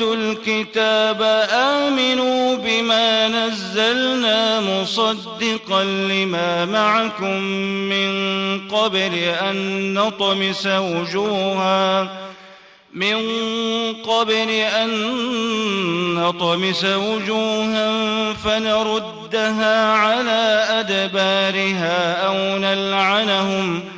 أوتوا الكتاب آمنوا بما نزلنا مصدقا لما معكم من قبل أن نطمس وجوها من قبل أن نطمس وجوها فنردها على أدبارها أو نلعنهم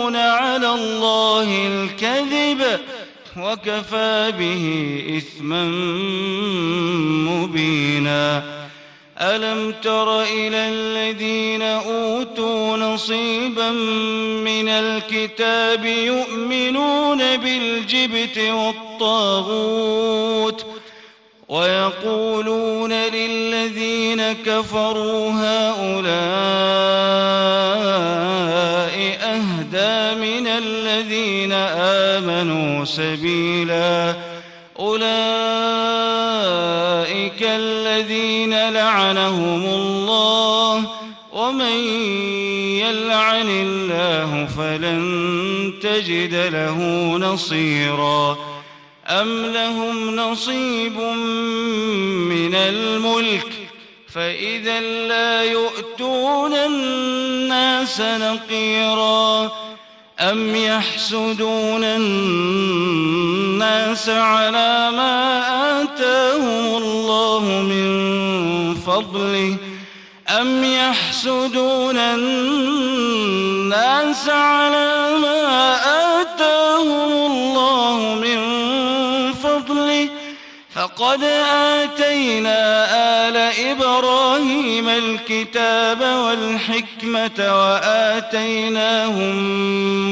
يفترون على الله الكذب وكفى به إثما مبينا. ألم تر إلى الذين أوتوا نصيبا من الكتاب يؤمنون بالجبت والطاغوت ويقولون للذين كفروا هؤلاء آمنوا سبيلا. أولئك الذين لعنهم الله ومن يلعن الله فلن تجد له نصيراً. أم لهم نصيب من الملك؟ فإذا لا يؤتون الناس نقيرا. أم يحسدون الناس على ما آتاهم الله من فضله؟ أم يحسدون الناس على ما آتاهم الله من وقد آتينا آل إبراهيم الكتاب والحكمة وآتيناهم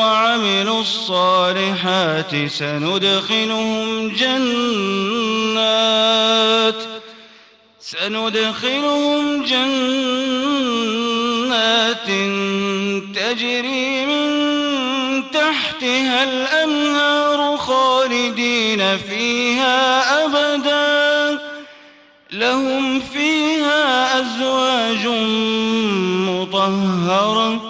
وعملوا الصالحات سندخلهم جنات سندخلهم جنات تجري من تحتها الأنهار خالدين فيها أبداً لهم فيها أزواج مطهرة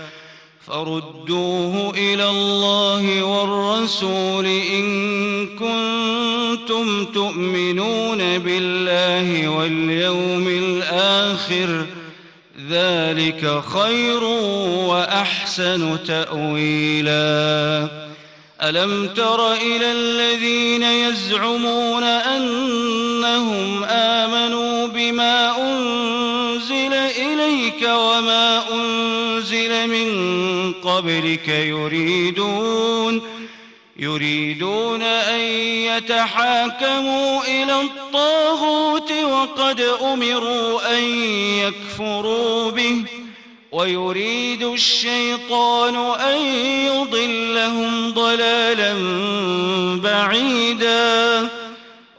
فردوه إلى الله والرسول إن كنتم تؤمنون بالله واليوم الآخر ۖ ذلك خير وأحسن تأويلا. ألم تر إلى الذين يزعمون أنهم آمنوا بما أنزل إليك وما أنزل قبلك يريدون يريدون أن يتحاكموا إلى الطاغوت وقد أمروا أن يكفروا به ويريد الشيطان أن يضلهم ضلالا بعيدا.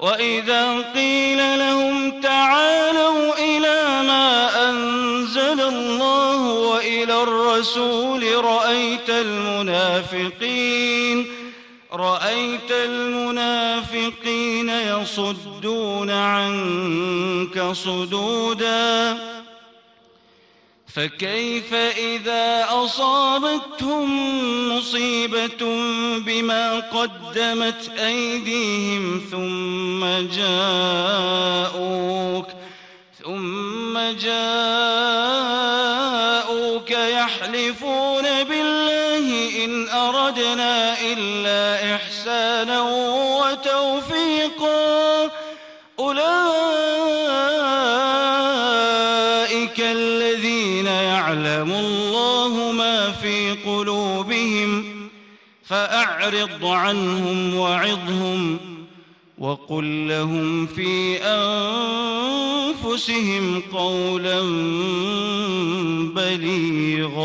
وإذا قيل لهم تعالوا إلى ما أنزل الله وإلى الرسول المنافقين. رأيت المنافقين يصدون عنك صدودا. فكيف إذا أصابتهم مصيبة بما قدمت أيديهم ثم جاءوك ثم جاءوك يحلفون يعلم الله ما في قلوبهم فأعرض عنهم وعظهم وقل لهم في أنفسهم قولا بليغا.